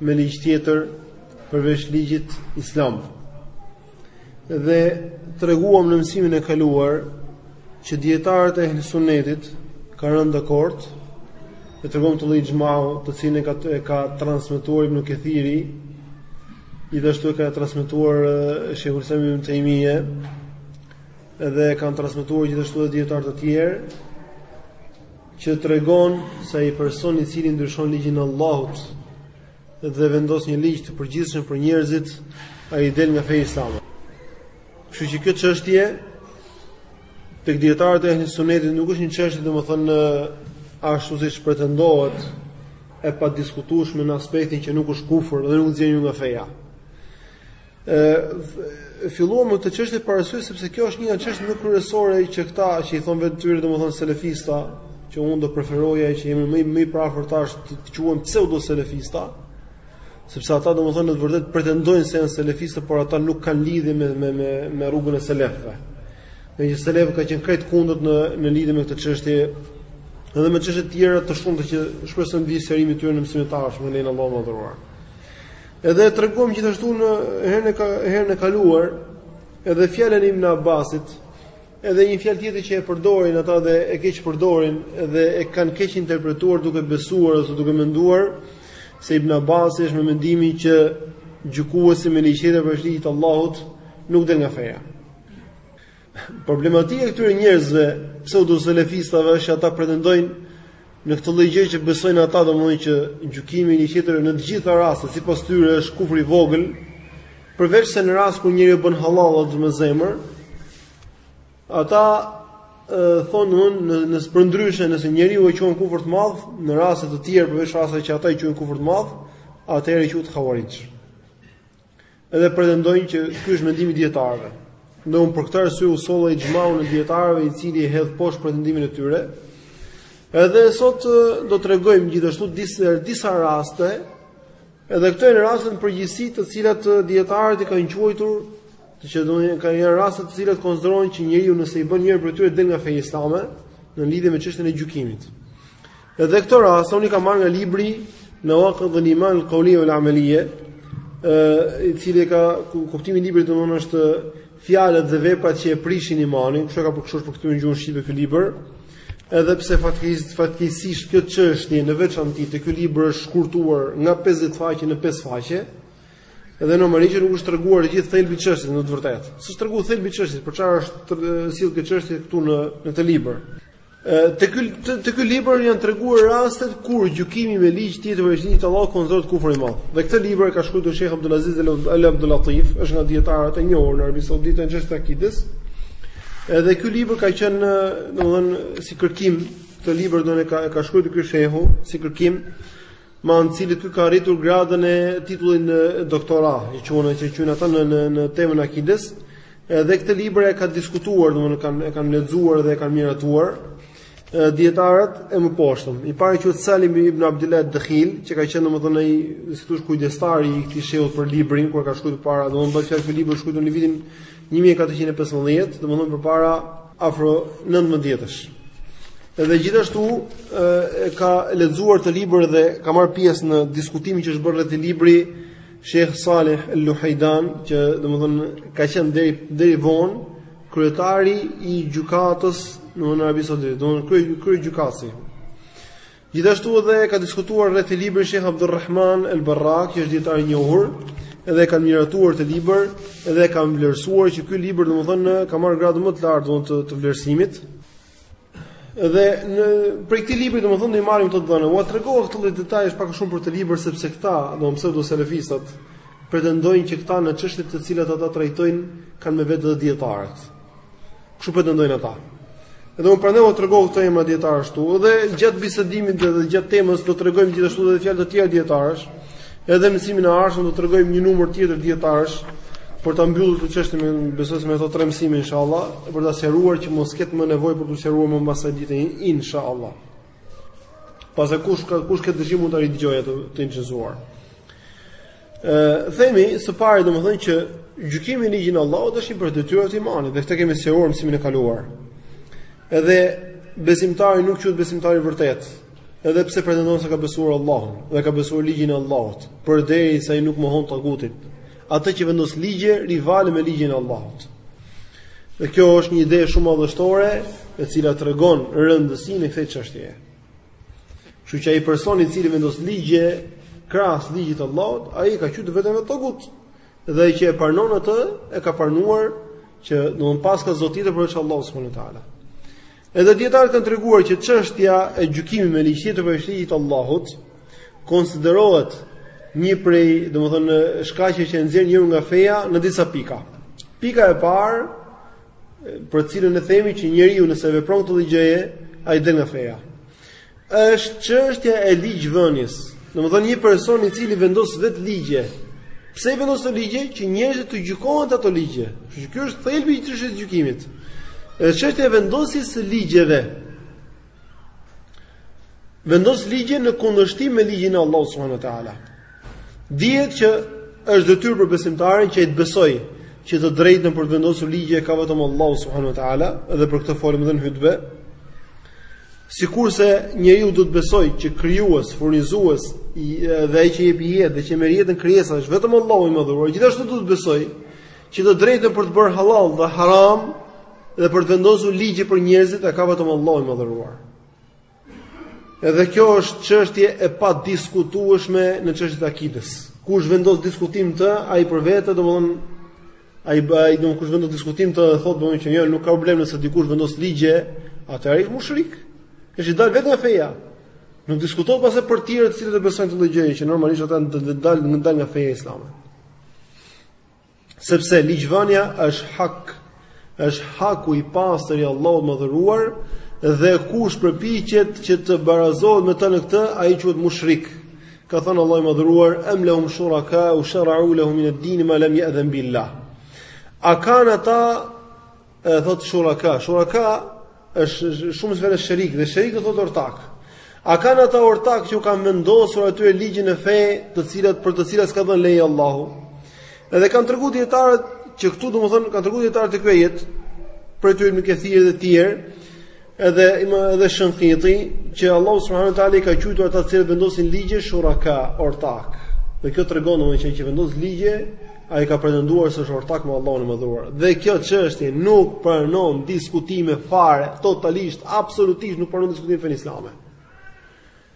me ligj tjetër përveç ligjit islam. Dhe treguam në mësimin e kaluar që dietarët e Ehlusunnetit kanë rënë dakord e treguam dhe ixhmain, të cilin e ka e ka transmetuar Ibn Kathiri, gjithashtu e ka transmetuar Shejhul Islam ibn Taymije, edhe e kanë transmetuar gjithashtu edhe dietarë të tjerë, që tregon se ai person i cili ndryshon ligjin e Allahut dhe vendos një ligj të përgjithshëm për njerëzit, ai del nga feja islame. Kështu që kjo çështje tek dietarët e ehli sunetit nuk është një çështje domethënë ashtu siç pretendohet e padiskutueshme në aspektin që nuk është kufër dhe nuk nxjerr nga feja. E filluam me këtë çështje për arsye sepse kjo është një nga çështjet më kryesore që këta që i thonë vetes tyre domethënë selefista, që unë do preferoja që emri më më i përafërt është, të quhen pseudoselefista, sepse ata domethënë në të vërtetë pretendojnë se janë selefista, por ata nuk kanë lidhje me me me, me rrugën e selefëve. Dhe që selefët kanë qenë krejt kundër në në lidhje me këtë çështje edhe me çështje të tjera të shumta që shpresojmë të vijë sqarimi i tyre në mësimet e ardhshme, me lejen e Allahut të madhëruar. Edhe treguam gjithashtu në herën e herën e kaluar edhe fjalën e Ibn Abbasit, edhe një fjalë tjetër që e përdorin ata dhe e keqpërdorin dhe e kanë keqinterpretuar duke besuar ose duke menduar se Ibn Abbasi është me mendimin që gjykuesi me ligj tjetër përveç ligjit të Allahut nuk del nga feja. Problematika e këtyre njerëzve pseudoselefistave është që ata pretendojnë në këtë lloj gjë që besojnë ata domethënë që gjykimi me ligj tjetër në të gjitha rastet sipas tyre është kufri i vogël, përveçse në rast kur njeriu bën halal atë me zemër, ata thonë në në përndryshe nëse njeriu e quan kufër të madh, në raste të tjera përveç rasteve që ata e quajnë kufër të madh, atëherë quhet havarixh. Edhe pretendojnë që ky është mendimi i dietarëve. Dhe unë për këtë arsye ju solla ixhmain e dietarëve i cili e hedh poshtë pretendimin e tyre. Edhe sot do të tregojmë gjithashtu disa disa raste, edhe këto janë raste në përgjithësi të cilat dietarët i kanë quajtur, domethënë janë raste të cilat konsiderojnë që njeriu nëse i bën njërin prej tyre del nga feja islame në lidhje me çështjen e gjykimit. Edhe këto raste unë i kam marrë nga libri Nawaqid al-Iman al-Qawliyya wal-Amaliyya, i cili ka kuptimi i librit domethënë është fjalët dhe veprat që e prishin imanin, kështu e kanë përkthyer këtu në gjuhën shqipe ky libër. Edhe pse fatkeqësisht fatkeqësisht kjo çështje në veçanti te ky libër është shkurtuar nga 50 faqe në 5 faqe, edhe normalisht që nuk është treguar i gjithë thelbi i çështjes në të vërtetë. S'është treguar thelbi i çështjes, për çfarë është sjellë kjo çështje këtu në në këtë libër. Te ky te ky libër janë treguar rastet kur gjykimi me ligj tjetër përveç dinit të Allahut konsiderohet kufër i madh. Dhe këtë libër e ka shkruar Sheikh Abdul Aziz Al Abdul Latif, është nga dijetarët e njohur në Arabinë Saudite në çështje të akides. Edhe ky libër ka qenë, domethënë, si kërkim, këtë libër domethënë e ka ka shkruar ky shehu si kërkim me anë të cilit ky ka arritur gradën e titullin doktora, që e quajnë që e quajnë ata në në në temën akides, edhe këtë libër e ka diskutuar, domethënë kanë e kanë lexuar dhe e kanë miratuar dijetarët e mëposhtëm. I pari quhet Salim ibn Abdullah Dakhil, që ka qenë domethënë ai si t'thush kujdestari i këtij shehu për librin kur e ka shkruar para, domethënë bëhet fjalë për librin shkruar në vitin Një mijë e katërqind e pesëmbëdhjetë, domethënë përpara afro nëntëmbëdhjetë vjetësh. Edhe gjithashtu e ka lexuar këtë libër dhe ka marrë pjesë në diskutimin që është bërë rreth këtij libri Sheikh Saleh Al-Luhaydan, që domethënë ka qenë deri deri vonë kryetari i gjykatës në Arabinë Saudite, domethënë krye krye gjykatësi. Gjithashtu edhe ka diskutuar rreth këtij libri Sheikh Abdulrahman El Barrak, që është dijetar i njohur, edhe e kanë miratuar këtë libër, edhe e kanë vlerësuar që ky libër domethënë ka marrë gradën më të lartë domethënë të, të vlerësimit. Dhe prej këtij libri domethënë ne marrim këto dhëna. Ua tregova këto detaje pak a shumë për këtë libër sepse këta, domethënë pseudo selefistat pretendojnë që këta në çështjet të cilat ata trajtojnë kanë me vete dijetarët. Kështu pretendojnë ata. Edhe unë prandaj u tregova këto emra dijetarësh dhe gjatë bisedimit dhe gjatë temës do tregojmë gjithashtu edhe fjalë të tjera dijetarësh. Edhe mësimin e ardhshëm do tregojmë një numër tjetër dijetarësh për ta mbyllur këtë çështje me besoj se me këto tre mësime inshallah, për ta sqaruar që mos ketë më nevojë për të sqaruar më pas asaj dite inshallah. Pastaj kush ka kush ka dëshirë mund ta ridëgjojë atë të incizuar. Ë themi së pari domethënë që gjykimi me ligjin e Allahut është një prej detyrave të imanit dhe këtë e kemi sqaruar në mësimin e kaluar. Edhe besimtari nuk quhet besimtar i vërtetë, edhe pse pretendon se ka besuar Allahun dhe ka besuar ligjin e Allahut, përderisa ai nuk mohon tagutin. Atë që vendos ligje rivale me ligjin e Allahut. Dhe kjo është një ide shumë madhështore, e cila tregon rëndësinë e kësaj çështjeje. Kështu që ai person i cili vendos ligje krahas ligjit të Allahut, ai ka quajtur veten tagut. Dhe ai që e pranon atë, e ka pranuar që do të paska zot tjetër përveç Allahut subhanahu wa taala. Edhe dijetarët kanë treguar që çështja e gjykimit me ligj tjetër përveç ligjit të Allahut konsiderohet një prej, domethënë, shkaqeve që e nxjerrin njeriun nga feja në disa pika. Pika e parë për të cilën e themi që njeriu nëse vepron këto gjëje, ai del nga feja. Është çështja e ligjvënies. Domethënë një person i cili vendos vetë ligje. Pse i vendos ato ligje që njerëzit të gjykohen te ato ligje? Kështu që ky është thelbi i çështjes së gjykimit. Është çështja e vendosjes së ligjeve. vendos ligje në kundërshtim me ligjin e Allahut subhanahu wa taala. Dihet që është detyrë për besimtarin që ai të besojë që të drejtën për të vendosur ligje e ka vetëm Allahu subhanahu wa taala dhe për këtë folëm edhe në hutbe. Sikurse njeriu do të besojë që krijues, furnizues dhe ai që jep jetë dhe që merr jetën krijesave është vetëm Allahu i madhëruar, gjithashtu duhet të besojë Që të drejtën për të bërë halal dhe haram dhe për të vendosur ligje për njerëzit e ka vetëm Allahu i madhëruar. Edhe kjo është çështje e padiskutueshme në çështjet e akides. Kush vendos diskutim të, ai për vete, domthonë ai ai do kush vendos diskutim të thotë domthonë që jo, nuk ka problem nëse dikush vendos ligje, atëherë është mushrik. Është i dalë vetë nga feja. Nuk diskutohet pas për të tjerë të cilët e besojnë këtë gjë që normalisht ata do të dalin dalin nga feja islame. Sepse ligjvënia është hak, është haku i pastër i Allahut të madhëruar dhe kush përpiqet që të barazohet me të në këtë, ai quhet mushrik. Ka thënë Allahu i madhëruar, "Am lahum shurakau shara'u lahum min ad-din ma lam ya'dhan billah." A kanë ata E thot shuraka, shuraka është shumës prej sherik dhe sherik do thot ortak. A kanë ata ortak që u kanë vendosur atyre ligje në fe, të cilat për të cilat s'ka dhënë leje Allahu? Edhe kanë tregu dietarët që këtu domethënë kanë tregu dietarët te ky ajet, prej tyre Ibn Kethiri dhe të tjerë. Edhe ima edhe Shanqiti që Allahu subhanahu wa taala i ka quajtur ata që vendosin ligje shuraka, ortak. Dhe kjo tregon domethënë që ai që vendos ligje ai ka pretenduar se është ortak me Allahun e Madhëruar. Dhe kjo çështje nuk pranon diskutime fare, totalisht, absolutisht nuk pranon diskutim në fenë islame.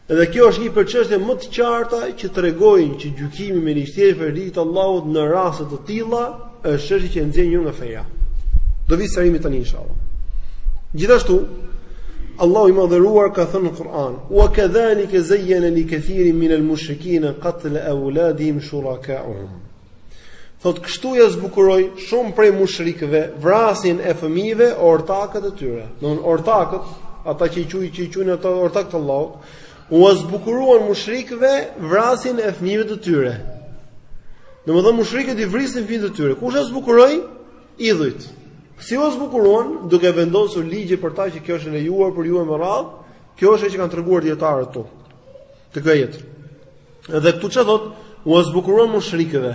Dhe kjo është një prej çështjeve më të qarta që tregojnë që gjykimi me ligj tjetër prej ligjit të Allahut në raste të tilla është çështje që e nxjerr njeriun nga feja. Do vijë sqarimi tani inshallah. Gjithashtu Allahu i madhëruar ka thënë në Kur'an: "Wa kadhalika zayyana li kathirin min al-mushrikeen qatl awladihim shuraka'uhum." Thot kështu ia zbukuroi shumë prej mushrikëve vrasjen e fëmijëve ortakët e tyre. Don ortakët, ata që i quajnë që i quajnë ata ortak të Allahut, ua zbukuruan mushrikëve vrasjen e fëmijëve të tyre. Domethënë mushrikët i vrisin fëmijët e tyre. Kush ua zbukuroi? Idhujt. Si ua zbukuruan duke vendosur ligje për ta që kjo është e lejuar për ju e me radhë, kjo është ajo që kanë treguar dietarët tu. Te ky ajet. Edhe këtu çfarë thot? Ua zbukuruan mushrikëve.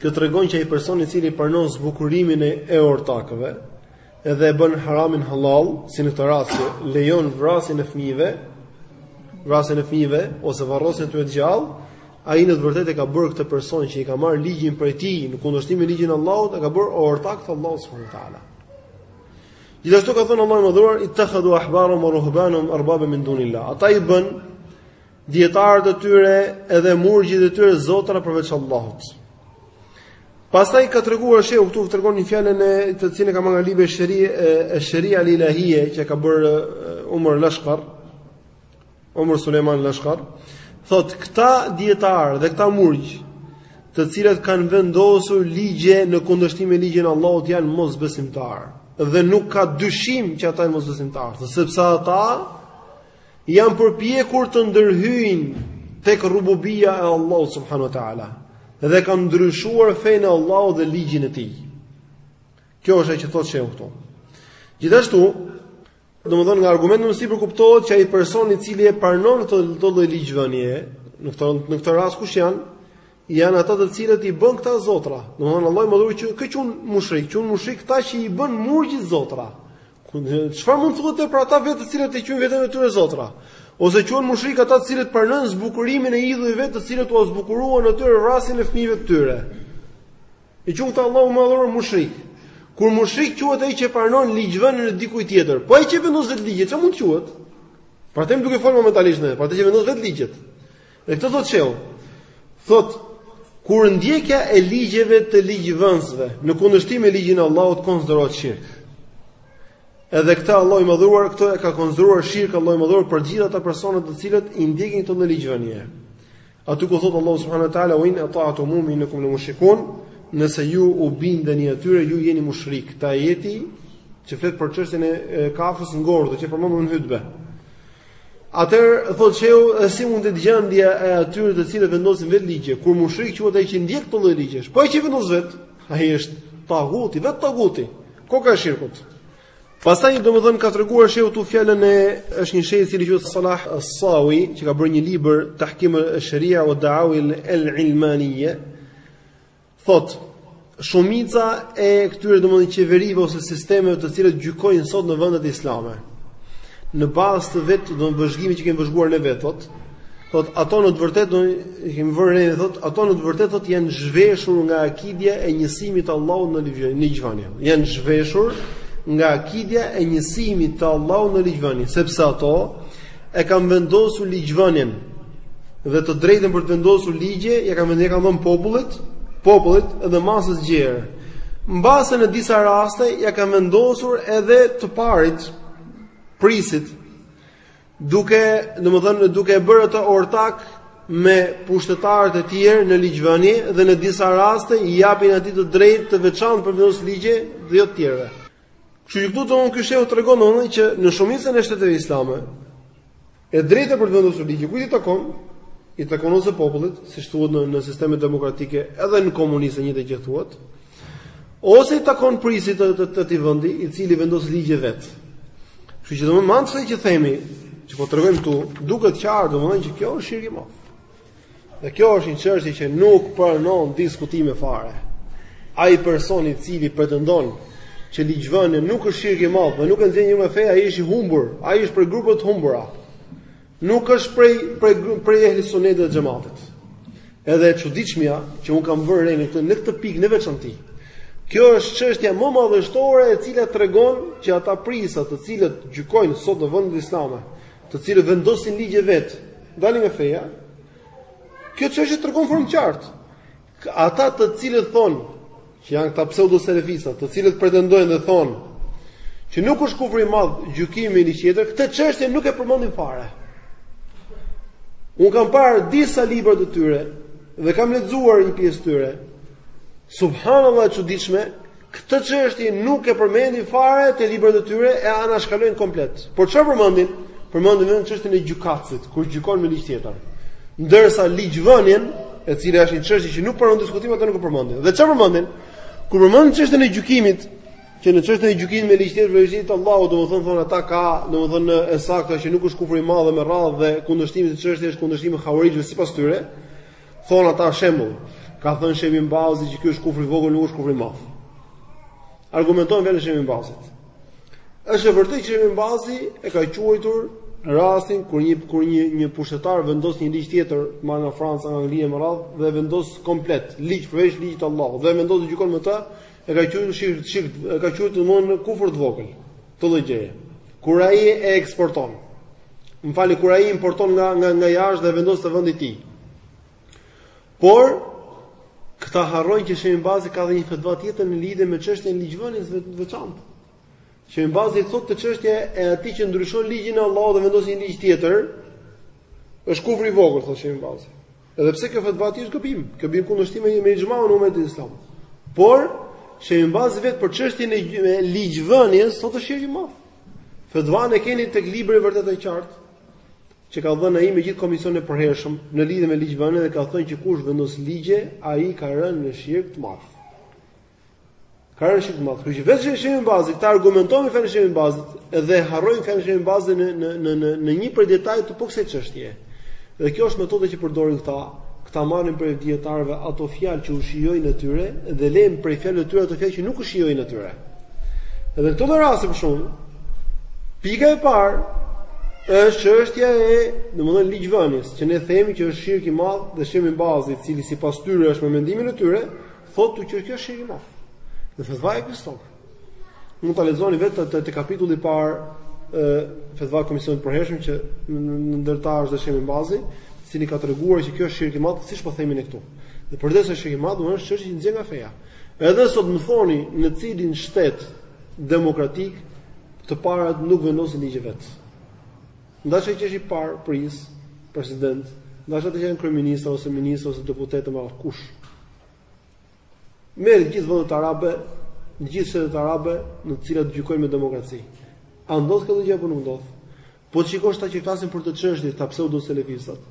Kjo tregon që ai person i cili pranon zbukurimin e, e ortakëve, edhe e bën haramin hallall, si në këtë rast që lejon vrasjen e fëmijëve, vrasjen e fëmijëve ose varrosjen e tyre të gjallë, ai në të vërtetë e ka bërë këtë person që i ka marrë ligjin prej tij në kundërshtim me ligjin e Allahut, e ka bërë ortak të Allahut subhanahu wa taala. Gjithashtu ka thënë Allahu i Madhëruar, "Ittakhadhu ahbarahum wa ruhbanahum arbaba min dunillah." Ata i bënë dietarët e tyre edhe murgjit e tyre zotra përveç Allahut. Pastaj ka treguar shehu këtu tregon një fjalën e të cilën e ka marrë nga libri Sheri e Sheri al-Ilahie që e ka bërë Umar al-Ashkar Umar Sulejman al-Ashkar thotë këta dietarë dhe këta murgj të cilët kanë vendosur ligje në kundërshtim me ligjin e Allahut janë mosbesimtarë dhe nuk ka dyshim që ata janë mosbesimtarë sepse ata janë përpjekur të ndërhyjnë tek rububia e Allahut subhanahu wa taala dhe kanë ndryshuar fenë e Allahut dhe ligjin e tij kjo është ajo që thotë shehu këtu gjithashtu Domethënë nga argumenti më sipër kuptohet që ai person i cili e pranon këtë lloj ligjvënie, në këtë në këtë rast kush janë? Janë ata të cilët i bënë këta zotra. Domethënë Allahu i Madhëruar i qun mushrik, qun mushrik këta që i bënë murgjit zotra. Çfarë mund të thuhet për ata vetë të cilët e qujnë veten e tyre zotra? Ose quhen mushrik ata të cilët pranojnë zbukurimin e idhujve të cilët ua zbukuruan atyre vrasjen e fëmijëve të tyre. I quan Allahu i Madhëruar mushrik. Kur mushrik quhet ai që pranon ligjvënien e dikujt tjetër, po ai që vendos vetë ligjet, çfarë mund të quhet? Për atë jemi duke folur momentalisht ne, për atë që vendos vetë ligjet. Dhe këtë thotë shehu. Thot kur ndjekja e ligjeve të ligjvënësve në kundërshtim me ligjin e Allahut konsiderohet shirk. Edhe këtë Allahu i Madhëruar, këtë e ka konsideruar shirk Allahu i Madhëruar për gjithë ata personat të cilët i ndjekin këto ligjvënie. Aty ku thot Allahu subhanahu wa taala wa in ata'tumuhum innakum la mushrikun, nëse ju u bindeni atyre ju jeni mushrik. Te ajeti që flet për çështjen e kafshës ngordhë që përmendëm në hutbe. Atëherë thot shehu, si mund të jetë gjendja e atyre të cilët vendosin vetë ligje, kur mushrik quhet ai që ndjek këto lloj ligjesh. Po ai që i vendos vet, ai është taguti, vetë taguti. Koka e shirkut. Pastaj domethën ka treguar shehu këtu fjalën e është një sheh i cili quhet Salah As-Sawi, që ka bërë një libër Tahkim al-Sharia wa Da'awi al-Ilmaniya. Thot, shumica e këtyre domethën qeverive ose sistemeve të cilët gjykojnë sot në vendet islame në bazë të vetë domethën vëzhgimit që kemi vëzhguar ne vetë, thot, Thot ato në të vërtetë do i kemi vënë re, thot ato në të vërtetë thot janë zhveshur nga akidia e njësimit të Allahut në ligjvënie, në ligjvënie. Janë zhveshur nga akidia e njësimit të Allahut në ligjvënie, sepse ato e kanë vendosur ligjvënien dhe të drejtën për të vendosur ligje, ja kanë vendosur kanë dhënë popullit, popullit dhe masës së gjerë. Mbase në disa raste ja kanë vendosur edhe të parit, prisit, Duke, domethënë duke e bërë atë ortak me pushtetarët e tjerë në ligjvënie dhe në disa raste i japin atij të drejtë të veçantë për vendosur ligje dhe jo të tjerëve. Kështu që këtu ky shehu tregon që në shumicën e shteteve islame, e drejta për të vendosur ligje, kujt i takon, i takon ose popullit, siç thuhet në, në sistemet demokratike, edhe në komuniste njëjta gjë thuhet, Ose i takon prisit të atij vendi, i cili vendos ligje vet. Kështu që domethënë siç e themi, që po tregojmë këtu, duket qartë domethënë që kjo është shirk i madh. Dhe kjo është një çështje që nuk pranon diskutime fare. Ai person i cili pretendon që ligjvënia nuk është shirk i madh, dhe nuk e nxjerr njeriun nga feja, ai është i humbur, ai është prej grupeve të humbura. Nuk është prej prej prej ehli sunetit dhe xhamatit. Edhe e çuditshmja që un kam vënë re në këtë në këtë pikë në veçanti. Kjo është çështja më madhështore e cila tregon që ata prisa të cilët gjykojnë sot në vendet islame, të cilët vendosin ligje vet, dalin nga feja. Kjo çështje tregon në formë të qartë. Ata të cilët thonë që janë këta pseudo selefista, të cilët pretendojnë dhe thonë që nuk është kufër i madh gjykimi me ligj tjetër, këtë çështje nuk e përmendin fare. Un kam parë disa libra të tyre dhe kam lexuar një pjesë të tyre. Subhanallahu e çuditshme, Këtë çështje nuk e përmendin fare te librat e tyre e anashkalojnë komplet. Por çfarë përmendin? Përmendin vetëm çështjen e gjykatësit, kur gjykon me ligj tjetër. Ndërsa ligjvënien, e cila është një çështje që nuk pranon diskutim atë nuk e përmendin. Dhe çfarë përmendin? Kur përmendin çështjen e gjykimit, që në çështjen e gjykimit me ligj tjetër veç ligjit Allahut domethën thon ata ka domethën e saktë që nuk është kufër i madh me radhë dhe kundërshtimi i çështjes është kundërshtim i hauarixhëve sipas tyre Thonë ata shembull, ka thënë Sheikh Ibn Bazi që ky është kufër i vogël, nuk është kufër i madh. Argumentojnë me fjalë Sheikh Ibn Bazit. Është e vërtetë që Sheikh Ibn Bazi e ka quajtur rastin kur një kur një një pushtetar vendos një ligj tjetër, marr nga Franca, nga Anglia me radh dhe vendos komplet ligj përveç ligjit të Allahut dhe vendos të gjykon me të, E ka quajtur shirk, shirk, e ka quajtur domethënë kufër të vogël, këtë lloj gjëje. Kur ai e eksporton, më falni, kur ai importon nga, nga, nga jashtë dhe vendos te vendi i tij. Por, këta harrojnë që shejh Bin Bazi ka dhe një fetva tjetër në lidhje me çështjen e ligjvënies të veçantë. Shejh Bin Bazi thotë te çështja e atij që ndryshon ligjin e Allahut dhe vendos një ligj tjetër, është kufër i vogël, thotë shejh Bin Bazi. Edhe pse kjo fetva e tij është gabim, kjo bie në kundërshtim me me ixhmaun e umetit islam. Por shejh Bin Bazi vetë për çështjen e ligjvënies, thotë është shirk i madh. Fetvan e keni tek libri E vërteta e qartë që ka dhënë ai me gjithë komisionin e përhershëm në lidhje me ligjvënien dhe ka thënë që kush vendos ligje, ai ka rënë në shirk të madh. Ka rënë në shirk të madh, kështu që vetë shejh, shejh Bin Bazi, këta argumentojnë me fjalën e shejh Bin Bazit, dhe harrojnë fjalën e shejh Bin Bazit në, në, në, në, në një prej detajeve të po kësaj çështje. Dhe kjo është metoda që përdorin këta, këta marrin prej dijetarëve ato fjalë që u shijojnë atyre, dhe lejnë prej fjalëve të tyre ato fjalë që nuk u shijojnë atyre. Edhe në këtë rast për shembull, pika e parë është çështja e, domethënë ligjvënies, që ne themi që është shirk i madh dhe shejh Bin Bazi, i cili sipas tyre është me mendimin e tyre, Thotë këtu që kjo është shirk i madh. Dhe fetvaja ekziston. Mund ta lexoni vetë te, te kapitulli i parë ë fetva e komisionit të përhershëm që ndër ta është edhe shejh Bin Bazi, i cili ka treguar që kjo është shirk i madh, siç po themi ne këtu. Dhe përderisa është shirk i madh do të thotë çështje që nxjerr nga feja. Edhe sot më thoni në cilin shtet demokratik të parët nuk vendosin ligje vetë. Në daç që është i parë, prijës, president, në daç ata që janë kryeministra ose ministra ose deputetë më kush Merri të gjithë vendet arabe, në gjithë shtetet arabe, në të cilat gjykojnë me demokraci. A ndodh kjo gjë, apo nuk ndodh? Po të shikosh këta që flasin për këtë çështje, këta pseudoselefistat,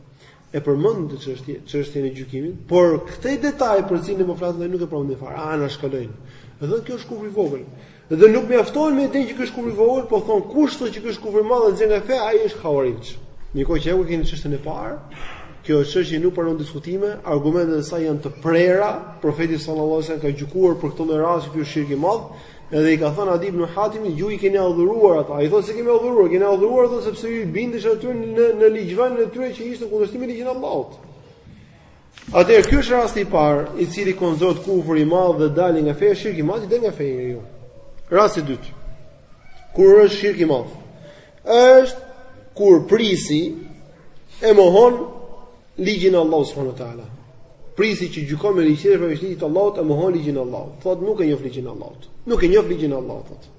e përmendin këtë çështje, çështjen e gjykimit, por këtë detaj për cilin po flasim ne nuk e përmendin fare, e anashkalojnë. Dhe kjo është kufër i vogël. Dhe nuk mjaftohen me idenë që ky është kufër i vogël, po thonë kush thotë që ky është kufër i madh dhe nxjerr nga feja, ai është havarixh. Ndërkohë që ja ku e keni çështjen e parë, kjo është çështje që nuk pranon diskutime, argumentet e saj janë të prera, profeti sallallahu alajhi wasallam ka gjykuar për këtë lloj rasti ky është shirk i madh, edhe i ka thënë Adi ibn Hatim, ju i keni adhuruar ata. Ai thotë s'i kemi adhuruar, i keni adhuruar ata sepse ju i bindeshit atyre në në ligjvënien e tyre që ishte në kundërshtim me ligjin e Allahut. Atëherë ky është rasti i parë, i cili konsiderohet kufër i madh dhe dalje nga feja shirk i madh dhe del nga feja njeriu. Rasti i dytë. Kur është shirk i madh? Është kur prijësi e mohon ligjin e Allahut subhanahu wa taala. Prijësi që gjykon me ligj tjetër përveç ligjit të Allahut e mohon ligjin e Allahut. Thotë nuk e njoh ligjin e Allahut. Nuk e njoh ligjin e Allahut.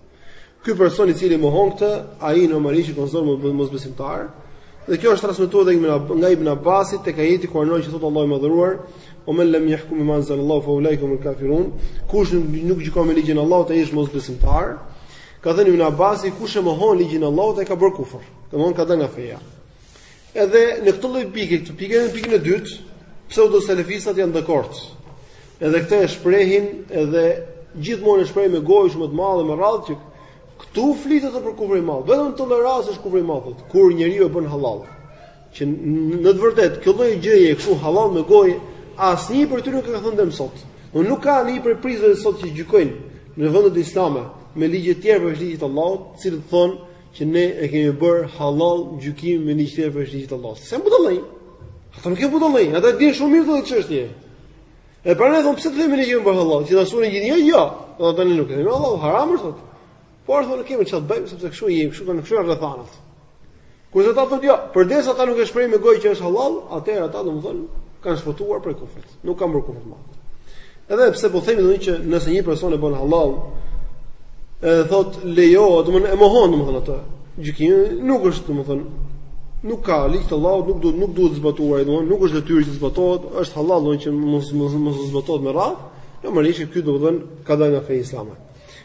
Ky person i cili mohon këtë, ai normalisht konsiderohet mosbesimtar. Dhe kjo është transmetuar edhe nga nga Ibn Abbasi tek ajeti ku anoi që thot Allahu i madhëruar, "O men lam yahkum bima anzalallahu fa ulaika humul kafirun", kush nuk gjykon me ligjin e Allahut ai është mosbesimtar. Ka thënë Ibn Abbasi, kush e mohon ligjin e Allahut ai ka bërë kufër. Domthon ka dalë nga feja. Edhe në këtë lloj pike, këtë pikë në pikën e dytë, pseudo selefistët janë dakord. Edhe këtë e shprehin edhe gjithmonë e shprehin me gojë shumë të madhe me radhë që këtu flitet edhe për kufrin e madh. Vetëm në atë rast është kufri i madh. Kur njeriu e bën halal, që në të vërtetë kjo lloj gjëje kështu halal me gojë, asnjë prej tyre nuk e ka thënë deri sot. Po nuk ka një prej prijësve sot që gjykojnë në vendet islame me ligje të tjera përveç ligjit të Allahut, të cilët thonë që ne e kemi bërë halal gjykimin me ligje të tjera përveç ligjit Allahut. Se janë budallenj? Ata nuk janë budallenj, ata e dinë shumë mirë këtë çështje. E pra ne thonë, pse të themin e kemi bërë halal? Që ta shurin gjithë një, jo. Dhe tani nuk e themin, Allah, haram është, thotë. Por, thonë, nuk kemi ç'të bëjmë, sepse kështu i kemi, kështu janë, kështu rrethanat. Kurse ata thotë, jo, përderisa ata nuk e shprehin me gojë që është halal, atëherë ata, domethënë, kanë shpëtuar prej kufrit. Nuk kanë bërë kufër të madh. Edhe pse po themi domthonjë që nëse një person e bën halal, e thot lejohet, domthonjë e mohon domthonjë atë. Gjykimi nuk është domthonjë nuk ka ligj të Allahut, nuk duhet nuk duhet zbatuar, domthonjë nuk është detyrë të zbatohet, është halal domthonjë që mos mos mos zbatohet me radhë. Normalisht ky domthonjë ka dalë nga feja islame.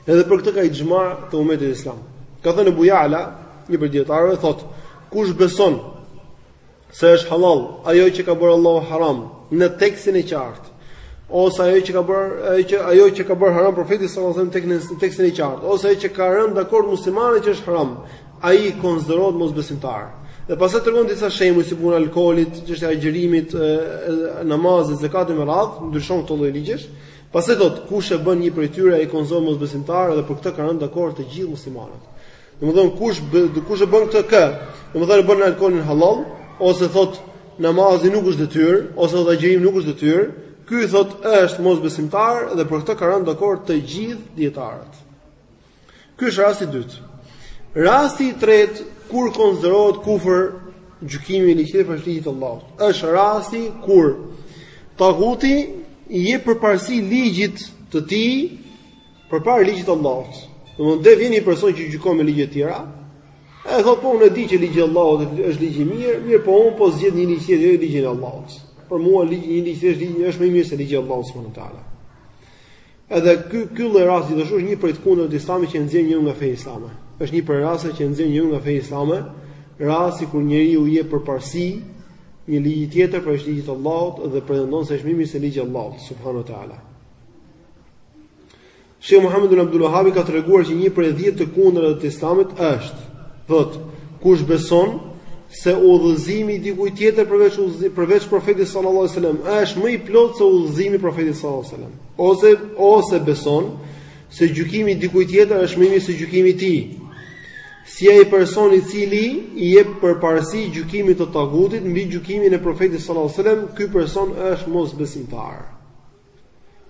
Edhe për këtë ka ixhma të umetit islam. Ka thënë Ebu Jala, një prej dietarëve thotë, kush beson se është halal ajo që ka bërë Allahu haram në tekstin e qartë ose ajo që ka bërë ajo që ajo që ka bërë haram profeti sallallahu alajhi wasallam në tekstin e qartë ose ajo që ka rënë dakord muslimanët që është haram ai konsiderohet mosbesimtar dhe pastaj tregon disa shembuj si puna e alkoolit çështja e agjërimit namazit zakatit me radh ndryshon këto lloj ligjesh pastaj thot kush e bën një prej tyre ai konsiderohet mosbesimtar dhe për këtë kanë rënë dakord të gjithë muslimanët Domethënë kush kush e bën këtë kë? Domethënë bën alkoolin halal ose thot namazi nuk është detyrë ose thot agjërimi nuk është detyrë, ky thot është mosbesimtar dhe për këtë kanë rënë dakord të gjithë dietarët. Ky është rasti i dytë. Rasti i tretë kur konsiderohet kufër gjykimi me ligje përveç ligjit të Allahut. Është rasti kur taguti i jep përparësi ligjit të tij Përpara ligjit të Allahut. Domthonë ti vjen një person që gjykon me ligje të tjera, e thotë po unë e di që ligji i Allahut është ligj i mirë, mirëpo unë po zgjedh një ligj tjetër, jo ligjin e Allahut. Për mua ligji i njeriut, ky ligj është më i mirë se ligji i Allahut subhanuhu teala. Edhe ky ky lloj rasti domethënë është një prej të kundërtave të Islamit që nxjerr njeriun nga feja islame. Është një prej rasteve që nxjerr njeriun nga feja islame, rasti kur njeriu i jep përparësi një ligji tjetër përveç ligjit të Allahut dhe pretendon se është më i mirë se ligji i Allahut subhanuhu teala. Sheh Muhammed ibn Abdul Wahhab ka treguar që një prej 10 të kundërtave të Islamit është, thotë, kush beson se udhëzimi i dikujt tjetër përveç përveç profetit sallallahu alajhi wasallam është më i plotë se udhëzimi i profetit sallallahu alajhi wasallam, ose ose beson se gjykimi i dikujt tjetër është më i mirë se gjykimi i tij. Si ai person i cili i jep përparësi gjykimit të tagutit mbi gjykimin e profetit sallallahu alajhi wasallam, ky person është mosbesimtar.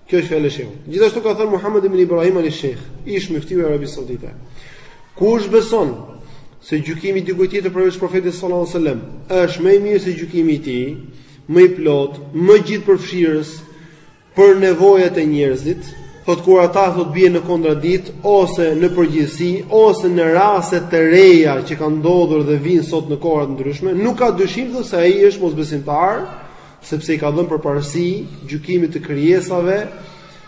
Kjo është fjala e shehut. Gjithashtu ka thënë Muhammed ibn Ibrahim al-Sheikh, ish myftiu i Arabisë Saudite. Kush beson se gjykimi i dikujt tjetër përveç profetit sallallahu alajhi wasallam është më i mirë se gjykimi i tij, më i plot, më gjithëpërfshirës për nevojat e njerëzve, thot kur ata thot bien në kontradikt ose në përgjithësi ose në raste të reja që kanë ndodhur dhe vijnë sot në kohra të ndryshme, nuk ka dyshim thot se ai është mosbesimtar, sepse i ka dhënë përparësi gjykimit të krijesave,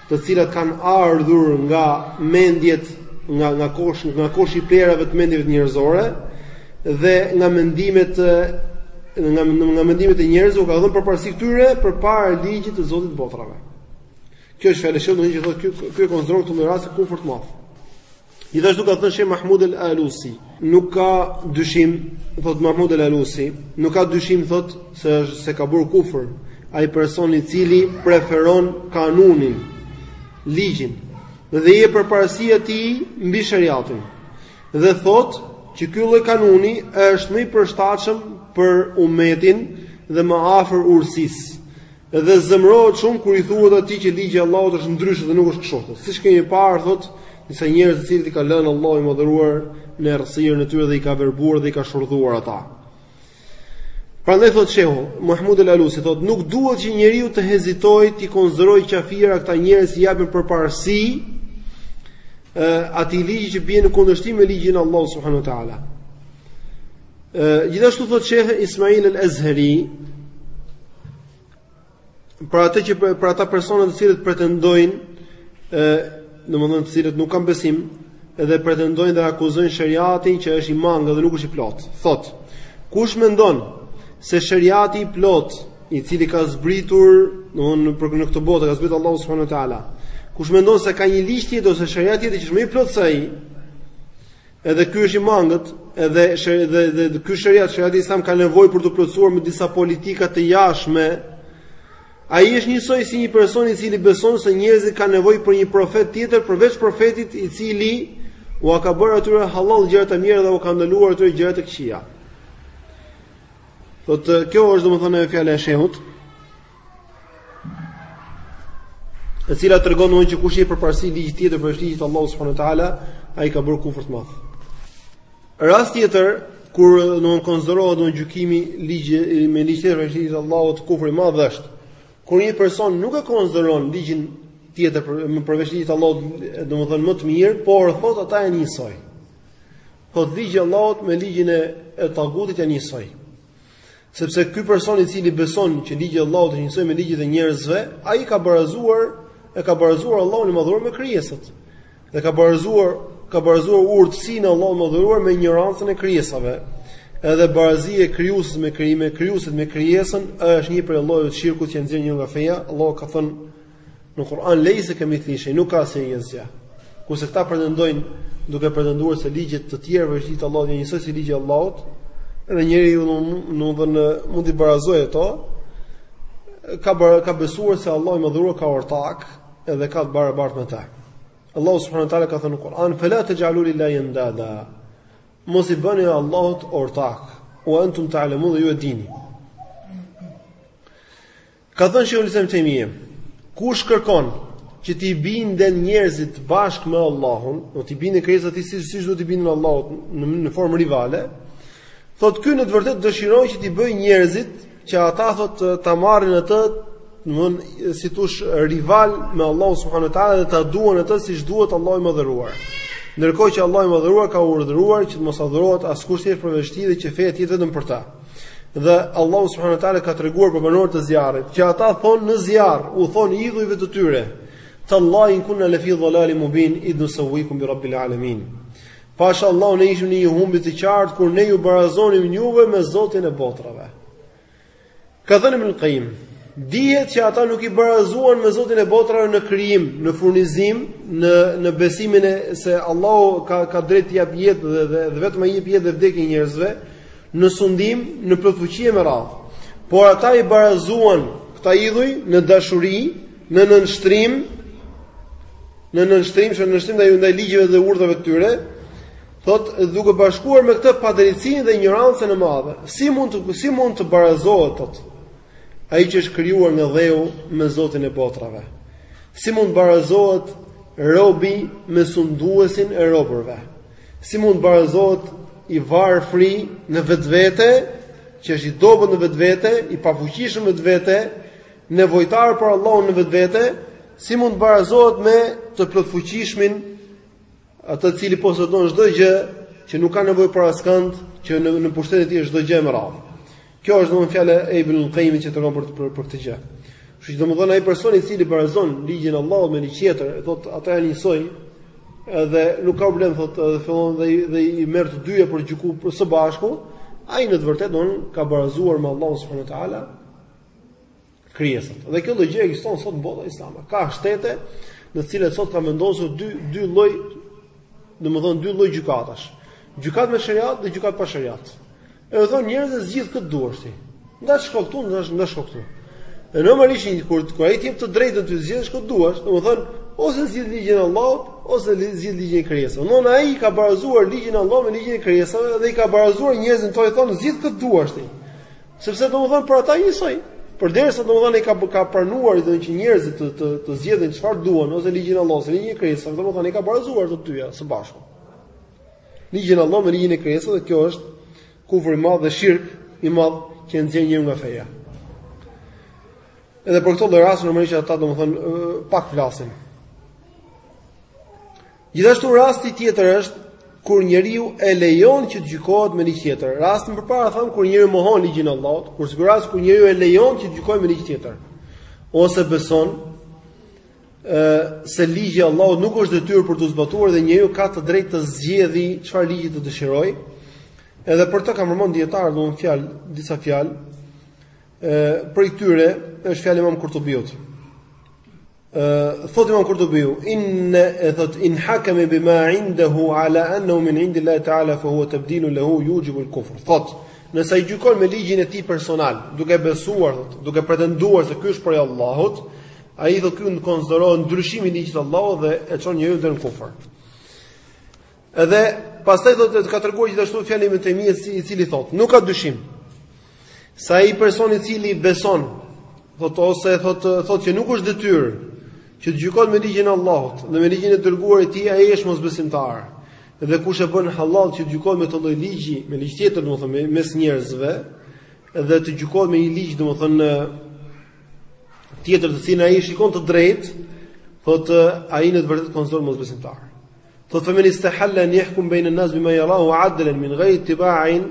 të cilat kanë ardhur nga mendjet, nga nga kosh, nga koshi i plehrave të mendjeve të njerëzore dhe nga mendimet nga nga mendimet e njerëzve u ka dhënë përparësi këtyre përpara ligjit të Zotit të botrave. Kjo është fjala e shehut që thotë ky ky konsideron këtë lloj rasti kufër të madh. Gjithashtu ka thënë Sheh Mahmud El Alusi, nuk ka dyshim, thot Mahmud El Alusi, nuk ka dyshim thot se se ka bërë kufër ai person i cili preferon kanunin, ligjin dhe i jep përparësi atij mbi shariatin. Dhe thot që ky lloj kanuni është më i përshtatshëm për umetin dhe më afër urësisë. Dhe zemërohet shumë kur i thuhet atij që ligji i Allahut është ndryshe dhe nuk është kështu. Siç kemi parë thotë, disa njerëz të cilët i ka lënë Allahu i madhëruar në errësirën e tyre dhe i ka verbuar dhe i ka shurdhuar ata. Prandaj thotë shehu, Mahmud el Alusi thotë, nuk duhet që njeriu të hezitojë të konsiderojë qafira këta njerëz që i japin përparësi ë atij ligji që bie në kundërshtim me ligjin e Allahut subhanahu teala. Gjithashtu thotë Sheh Ismail al-Azhari për atë që për ata persona të cilët pretendojnë ë domethënë të cilët nuk kanë besim dhe pretendojnë dhe akuzojnë shariatin që është i mangët dhe nuk është i plot. Thot, kush mendon se shariati i plot, i cili ka zbritur, domethënë në këtë botë ka zbritur Allahu subhanahu wa taala. Kush mendon se ka një ligj tjetër ose shariat tjetër që është më i plot se ai, Edhe ky është i mangët, edhe edhe edhe ky shariat, shariati islam ka nevojë për t'u plotësuar me disa politika të jashtme. Ai është njësoj si një person i cili beson se njerëzit kanë nevojë për një profet tjetër përveç profetit i cili u ka bërë atyre halal gjërat e mira dhe u ka ndaluar atyre gjërat e këqija. Thotë, kjo është domethënë fjala e shehut. e cila tregon domun që kush i jep përparësi ligj tjetër veç ligjit të Allahut subhanahu wa taala, ai ka bërë kufër të madh. Rast tjetër kur domun konsiderohet domun gjykimi ligj me ligj tjetër veç ligjit të Allahut kufër i madh është kur një person nuk e konsideron ligjin tjetër për përveç ligjit të Allahut, domethënë më të mirë, por thotë ata janë njësoj. Po ligji i Allahut me ligjin e tagutit janë njësoj. Sepse ky person i cili beson që ligji i Allahut është njësoj me ligjit e njerëzve, ai ka barazuar e ka barazuar Allahun e madhëruar me krijesat. Dhe ka barazuar ka barazuar urtësinë e Allahut madhëruar me injorancën e krijesave. Edhe barazimi i krijuesit me krijime, krijuesit me krijesën është një prej llojeve të shirkut që nxjerr njeriun nga feja. Allahu ka thënë Në Kur'an lejse kemithlihi shej, nuk ka asnjë asgjë. Kurse këta pretendojnë duke pretenduar se ligjet e tjera përveç ligjit të Allahut janë njësoj si ligji i Allahut, edhe njeriu domethënë mund të barazojë ato. Ka bar, ka besuar se Allahu i madhëruar ka ortak edhe ka të barabart me ta. Allahu subhanahu wa taala ka thënë në Kur'an: "Fela taj'alu lillahi andada." Mos i bëni Allahut ortak, u antum ta'lamun dhe ju e dini. Ka thënë Shejhul Islam Tejmije, kush kërkon që t'i binden njerëzit bashkë me Allahun, t'i binden krijesat atij siç siç duhet t'i binden Allahut në në formë rivale, thotë ky në të vërtetë dëshiron që t'i bëjë njerëzit që ata thotë ta marrin atë, domthonë si thosh rival me Allahun subhanahu wa taala dhe ta duan atë siç duhet Allahu i madhëruar. Ndërkohë që Allahu i madhëruar ka urdhëruar që të mos adhurohet askush tjetër përveç tij dhe që feja të jetë vetëm për ta. Dhe Allahu subhanahu wa taala ka treguar për banorët e zjarrit, që ata thonë në zjarr, u thonë idhujve të tyre, "Tallahi in kunna lafi dhalalin mubin idh nusawwikum bi rabbil alamin." Pasha Allahun ne ishim në një humbje të qartë kur ne ju barazonim juve me Zotin e botërave. Ka thënë Ibn Qayyim, dihet që ata nuk i barazuan me Zotin e botërave në krijim, në furnizim, në në besimin e se Allahu ka ka drejtë të jap jetë dhe, dhe, dhe vetëm ai jep jetë dhe vdekje njerëzve, në sundim, në plotfuqi e me radhë. Por ata i barazuan këta idhuj në dashuri, në nënshtrim, në nënshtrim, në nënshtrim ndaj ndaj ligjeve dhe urdhrave të tyre, thotë duke bashkuar me këtë padrejtësinë dhe injorancën e madhe. Si mund të si mund të barazohet thotë ai që është krijuar nga dheu me Zotin e botërave? Si mund të barazohet robi me sunduesin e robërve? Si mund të barazohet i varfri në vetvete, që është i dobët në vetvete, i pafuqishëm në vetvete, nevojtar për Allahun në vetvete, si mund të barazohet me të plotfuqishmin, atë i cili posedon çdo gjë, që nuk ka nevojë për askënd, që në në pushtetin e tij është çdo gjë e me radhë. Kjo është domethënë fjala e Ibn al-Qayyim që tregon për për, për këtë gjë. Kështu që domethënë ai person i cili barazon ligjin e Allahut me ligj tjetër, thotë ata janë njësoj, edhe nuk ka problem thotë edhe fillon dhe dhe i merr të dyja për gjyku për së bashku, ai në të vërtetë don ka barazuar me Allahun subhanehu ue teala. krijesat. Dhe kjo logjikë ekziston sot në botën islame. Ka shtete në të cilat sot kanë vendosur dy dy lloj, domethënë dy lloj gjykatash. Gjykat me shariat dhe gjykat pa shariat. Edhe thonë njerëzve zgjidh kë të duash ti. Nga shko këtu, nga nga shko këtu. Dhe normalisht kur kur ai ti jep të drejtën të zgjidhësh kë të duash, domethënë ose zgjidh ligjin e Allahut ose zgjidh ligjin e krijesave. Domethënë ai ka barazuar ligjin e Allahut me ligjin e krijesave dhe i ka barazuar njerëzve u thonë zgjidh kë të duash ti. Sepse domethënë për ata njësoj, përderisa domethënë ai ka ka pranuar domethënë që njerëzit të të, të zgjedhin çfarë duan ose ligjin e Allahut ose ligjin e krijesave, domethënë ai ka barazuar të dyja së bashku. Ligjin e Allahut me ligjin e krijesave dhe kjo është kufër i madh dhe shirk i madh që nxjerr njeriun nga feja. Edhe për këto lloj rastesh normalisht ata domethënë pak flasin. Gjithashtu rasti tjetër është kur njeriu e lejon që të gjykohet me ligj tjetër. Rastin përpara thamë kur njeriu mohon ligjin e Allahut, kurse ky rast kur njeriu e lejon që të gjykojë me ligj tjetër ose beson ë se ligji i Allahut nuk është detyrë për të zbatuar dhe njeriu ka të drejtë të zgjedhë çfarë ligji të dëshirojë. Edhe për të kanë përmend dijetarët do fjalë, disa fjalë. ë prej këtyre është fjala e Imam Kurtubiut. Thot Imam Kurtubiu, in thot in hakama bima indahu ala annahu min indillahi ta'ala fa huwa tabdilu lahu yujibu al-kufr. Thot, nëse ai gjykon me ligjin e tij personal, duke besuar, thot, duke pretenduar se ky është prej Allahut, ai thot ky konsiderohet ndryshimi i ligjit të Allahut dhe e çon njeriun në kufër. Edhe pastaj domethënë ka treguar gjithashtu fjalën e Ibn Taymijes i cili thotë, nuk ka dyshim se ai person i cili beson, thotë ose thotë thotë që nuk është detyrë që të gjykon me ligjin e Allahut dhe me ligjin e të dërguarit të tij, ai është mosbesimtar. Dhe kush e bën halal që të gjykon me këtë lloj ligji, me ligj tjetër, domethënë mes njerëzve, dhe të gjykon me një ligj, domethënë tjetër të cilin ai shikon të drejtë, thotë ai në të vërtetë konsiderohet mosbesimtar. Thot femen istahalla an yahkum bayna an-nas bima yarahu adlan min ghayr ittiba'in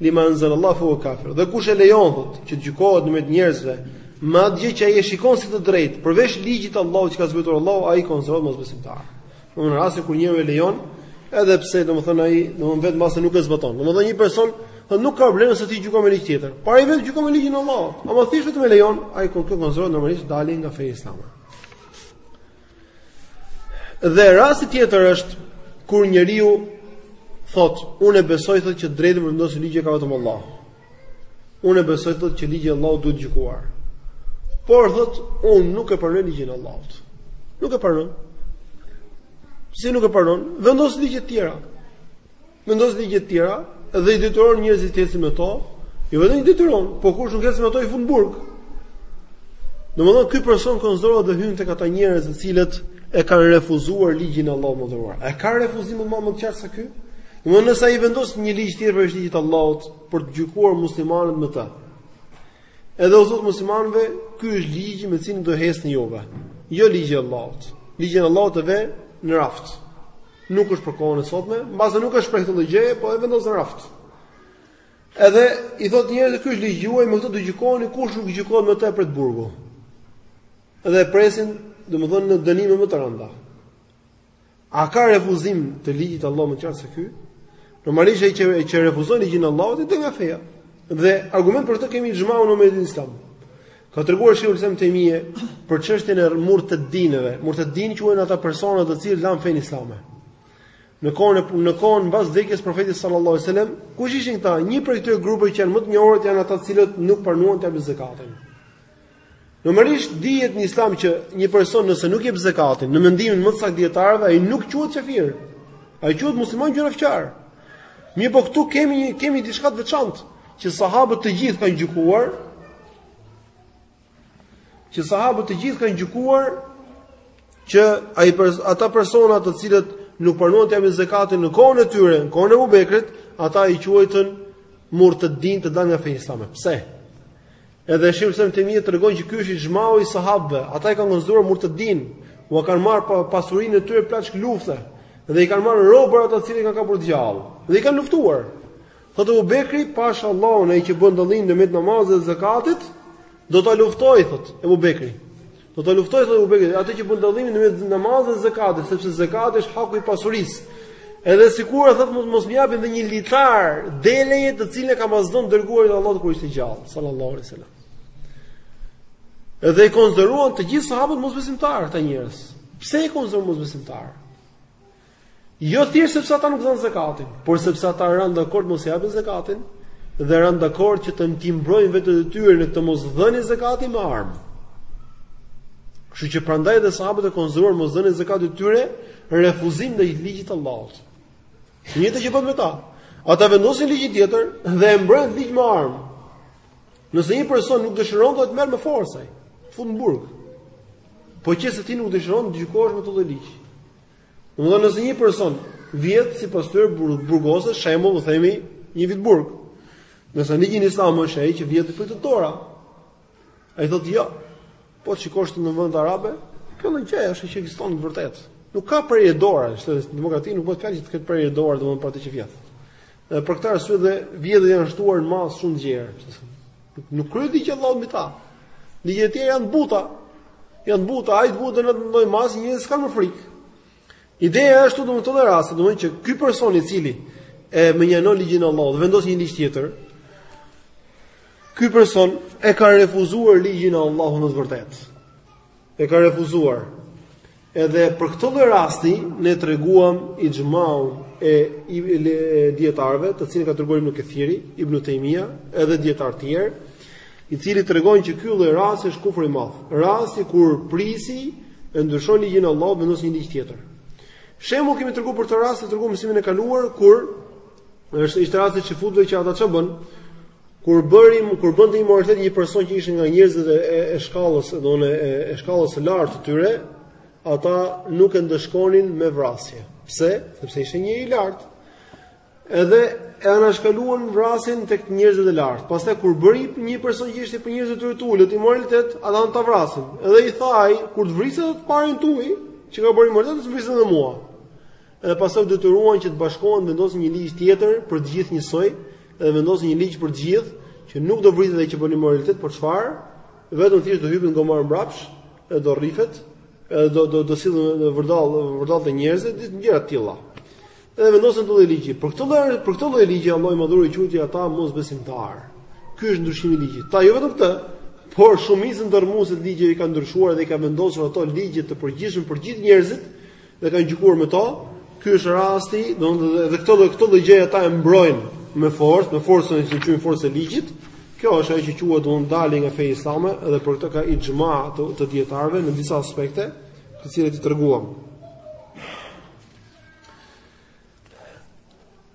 lima anzal Allah fa kafir. Dhe kush e lejon thot që të gjykohet në mes njerëzve me atë gjë që ai e shikon si të drejtë, përveç ligjit të Allahut që ka zbritur Allahu, ai konsiderohet mosbesimtar. Domethënë rasti kur njeriu e lejon, edhe pse domethënë ai domethënë vetë mbase nuk e zbaton. Domethënë një person thot nuk ka problem se ti gjykon me ligj tjetër, por ai vetë gjykon me ligjin e Allahut. Ama thjesht vetëm e lejon, ai konsiderohet normalisht dalje nga feja islame. Dhe rasti tjetër është kur njeriu thot, unë e besoj thot që të drejtë me vendos ligje ka vetëm Allahu. Unë e besoj thot që ligji i Allahut duhet gjykuar. Por thot, unë nuk e pranoj ligjin e Allahut. Nuk e pranon. Si nuk e pranon? Vendos ligje të tjera. Vendos ligje të tjera dhe i detyron njerëzit të ecin me to, jo vetëm i detyron, por kush nuk ecën me to i fut në burg. Domethënë ky person konsiderohet dhe hyn tek ata njerëz të cilët e kanë refuzuar ligjin e Allahut të Madhëruar. A ka refuzim më më të qartë se ky? Domethënë nëse ai vendos një ligj tjetër përveç ligjit të Allahut për të gjykuar muslimanët me të. Edhe u thot muslimanëve, ky është ligji me të cilin do ecni juve. Jo ligji i Allahut. Ligjin e Allahut e vë në raft. Nuk është për kohën e sotme, mbase nuk e shpreh këtë lloj gjëje, po e vendos në raft. Edhe i thotë njerëzve ky është ligji juaj, me këtë do gjykoni kush nuk gjykon me të e pret burgu. Edhe e presin, domethënë në dënime më të rënda. A ka refuzim të ligjit të Allahut më qartë se ky? Normalisht ai që e që refuzon ligjin e Allahut del nga feja. Dhe argument për këtë kemi ixhmaun e umetit islam. Ka treguar Sheikhul Islam Ibn Tejmije për çështjen e murtedinëve. Murtedin quhen ata persona të cilët lanë fenë islame. Në kohën e në kohën mbas vdekjes së profetit sallallahu alajhi wasallam, kush ishin këta? Një prej këtyre grupeve që janë më të njohur janë ata të cilët nuk pranuan të japin zakatin. Normalisht dihet në Islam që një person nëse nuk jep zakatin, në mendimin më të saktë të dijetarëve, ai nuk quhet kafir. Ai quhet musliman gjynahqar. Mirëpo këtu kemi kemi diçka të veçantë që sahabët të gjithë kanë gjykuar Që sahabët të gjithë kanë gjykuar që ai pers ata persona të cilët nuk pranuan të japin zakatin në kohën e tyre, në kohën e Abu Bekrit, ata i quajtën murtedin të dalë nga feja islame. Pse? Edhe Sheikhul Islam Ibn Tejmije tregon që ky është ixhmau i sahabëve. Ata i kanë konsideruar murtedin, u kanë marrë pa, pasurinë e tyre plaçkë lufte dhe i kanë marrë robër ata të cilët i kanë kapur gjallë dhe i kanë luftuar. Thotë Abu Bekri, pasha Allahun ai që bën dallim ndërmjet namazit dhe zakatit, do ta luftoj, thotë Abu Bekri. Do ta luftoj thotë Abu Bekri, atë që bën dallimin ndërmjet namazit dhe zakatit, sepse zakati është haku i pasurisë. Edhe sikur thotë mos mos më japin dhe një litar deleje të cilën e ka pas dhën të Dërguarit të Allahut kur ishte gjallë, sallallahu alaihi wasallam. Edhe i konsideruan të gjithë sahabët mosbesimtarë këta njerëz. Pse i konsideruan mosbesimtarë? Jo thjesht sepse ata nuk dhanë zakatin, por sepse ata ranë dakord mos e japin zakatin dhe ranë dakord që ta mbrojnë veten e tyre në të mosdhënë zakatin me armë. Kështu që prandaj dhe sahabët e konsideruan mosdhënien e zakatit të tyre refuzim ndaj ligjit të Allahut. Njëjtë që bëjnë ata. Ata vendosin ligj tjetër dhe e mbrojnë ligj me armë. Nëse një person nuk dëshiron të merr me forcë, të fut në burg. Po qe se ti nuk dëshiron të gjykohesh me atë lloj ligj. Domethënë nëse një person vjedh sipas tyre burgoset, shembull, le themi një vit burg. Nëse në ligjin islam është ai që vjedh i pritet dora. Ai thotë jo. Po të shikosh në vendet arabe, kjo lloj gjëje është që ekziston në të vërtetë. Nuk ka prerje dore, është demokrati, nuk bëhet fjalë që të ketë prerje dore domethënë për atë që vjedh. Dhe për këtë arsye dhe vjedhjet janë shtuar në masë shumë gjerë. Nuk kryhet ligji i Allahut mbi ta. Ligjet e tjera janë të buta. Janë të buta, ai duhet të ndodhë ndonjë masë njerëz s'kanë më frikë. Ideja është domethënë këto raste, domethënë që ky person i cili e mënjanon ligjin e Allahut dhe vendos një ligj tjetër, ky person e ka refuzuar ligjin e Allahut në të vërtetë. E ka refuzuar. Edhe për këtë lloj rasti ne treguam ixhmaun e dietarëve, të cilin ka treguar Ibnu Kethiri, Ibnu Tejmija, edhe dietarë të tjerë, i cili tregon që ky lloj rasti është kufër i madh. Rasti kur prijësi e ndryshon ligjin e Allahut vendos një ligj tjetër. Shembull kemi treguar për këtë rast e treguam mësimin e kaluar kur Është ishte rasti i çifutëve që ata çfarë bënë? Kur bëri, kur bënte imoralitet një person që ishte nga njerëzit e, e, e shkallës, domthonë e, e shkallës së lartë të tyre, ata nuk e ndëshkonin me vrasje. Pse? Sepse ishte njeri i lartë. Edhe e anashkaluan vrasjen tek njerëzit e lartë. Pastaj kur bëri një person që ishte prej njerëzve të tyre të ulët, imoralitet, ata donin ta vrasin. Edhe i tha ai, kur ta vrisni të parin tuaj, që ka bërë imoralitet, të vrisni edhe mua. Dhe pastaj u detyruan që të bashkohen, vendosin një ligj tjetër për të gjithë njësoj, dhe vendosin një ligj për të gjithë, që nuk do vritet ai që bën imoralitet, por çfarë? Vetëm thjesht do hypi në gomar mbrapsh, e do rrihet, e do do do sillet vërdall, vërdall te njerëzit e di ti gjëra të tilla. Dhe vendosin këtë ligj. Për këtë lloj për këtë lloj ligji Allahu Madhëruar i quajti ata mosbesimtarë. Ky është ndryshimi i ligjit. Ata jo vetëm këtë, por shumicën dërrmuese të ligjeve i kanë ndryshuar dhe i kanë vendosur ato ligje të përgjithshme për gjithë njerëzit, Dhe kanë gjykuar me to, ky është rasti, domethënë dhe këtë këtë lloj gjëje ata e mbrojnë me forcë, me forcën të cilën e quajnë forcë e ligjit. Kjo është ajo që quhet domthonë dalje nga feja islame dhe për këtë ka ixhma të, të dietarëve në disa aspekte, të cilat i treguam.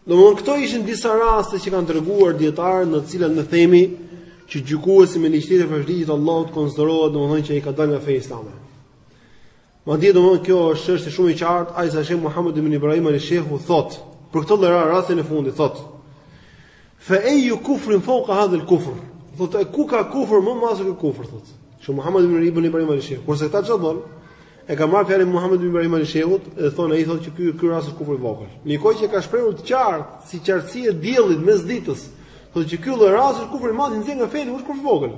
Domthonë këto ishin disa raste që kanë treguar dietarët në të cilat ne themi që gjykuesi me ligj tjetër veç ligjit të Allahut konsiderohet domthonë që ai ka dalë nga feja islame. Madje domthonë kjo është çështje shumë e qartë, ai sa Sheikh Muhammad ibn Ibrahim al-Shehu thot, për këtë lloj rasti në fund thot. Fa ayu kufrin fawqa hadha al-kufr? Thot e ku ka kufër më madh se ky kufër thot. Sheikh Muhammad ibn Ibn Ibrahim al-Shehu, kurse këta çfarë thonë? E ka marrë fjalën e Muhammad ibn Ibrahim al-Shehu dhe thonë ai thotë që ky ky rast është kufër i vogël. Ndërkohë që e ka shprehur të qartë si qartësia e diellit mes ditës. Thotë që ky lloj rasti është kufër i madh që nxjerr nga feja, është kufër i vogël.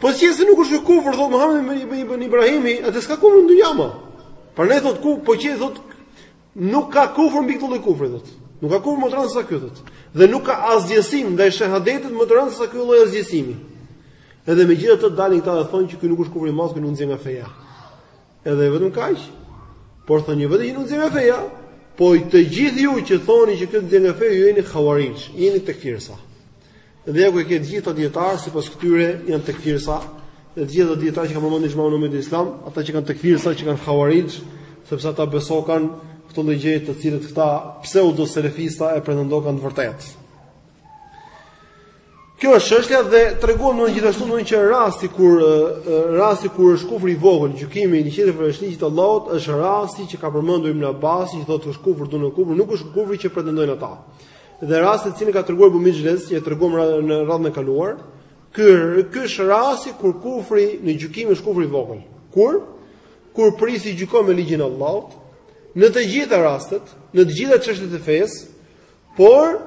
Po nëse nuk është kufër thot Muhamedi ibn Ibn Ibrahimi, atëherë s'ka kufër në dynja më. Prandaj thot ku po qe thot nuk ka kufër mbi këtë lloj kufri thot. Nuk ka kufër më të rëndë sa ky thot. Dhe nuk ka asgjësim ndaj shahadetit më të rëndë sa ky lloj asgjësimi. Edhe megjithatë dalin këta dhe thonë që ky nuk është kufër i madh, ky nuk nxjerr nga feja. Edhe jo vetëm kaq. Por thonë jo vetëm që nuk nxjerr nga feja, po të gjithë ju që thoni që ky nxjerr nga feja, ju jeni hawarixh, jeni tekfirsa. Dhe ajo që ke të gjithë ata dijetarë sipas këtyre janë tekfirsa, dhe të gjithë ata dijetarë që kanë përmendur ixhmaun e umetit islam, ata qenkan tekfirsa, qenkan hawarixh, sepse ata besokan këtë lloj gjëje të cilën këta pseudo selefista e pretendokan të vërtetë. Kjo është çështja dhe treguam gjithashtu ne që rasti kur rasti kur është kufri i vogël, gjykimi me ligj përveç ligjit të Allahut, është rasti që ka përmendur Ibn Abbas, që thotë është kufrun dune kufr, nuk është kufri që pretendojnë ata. Dhe rasti të cilin ka treguar Ebu Mixhlez, që e treguam në radhën e kaluar, ky ky është rasti kur kufri në gjykim është kufri i vogël. Kur kur prisi gjykon me ligjin e Allahut, në të gjitha rastet, në të gjitha çështjet e fesë, por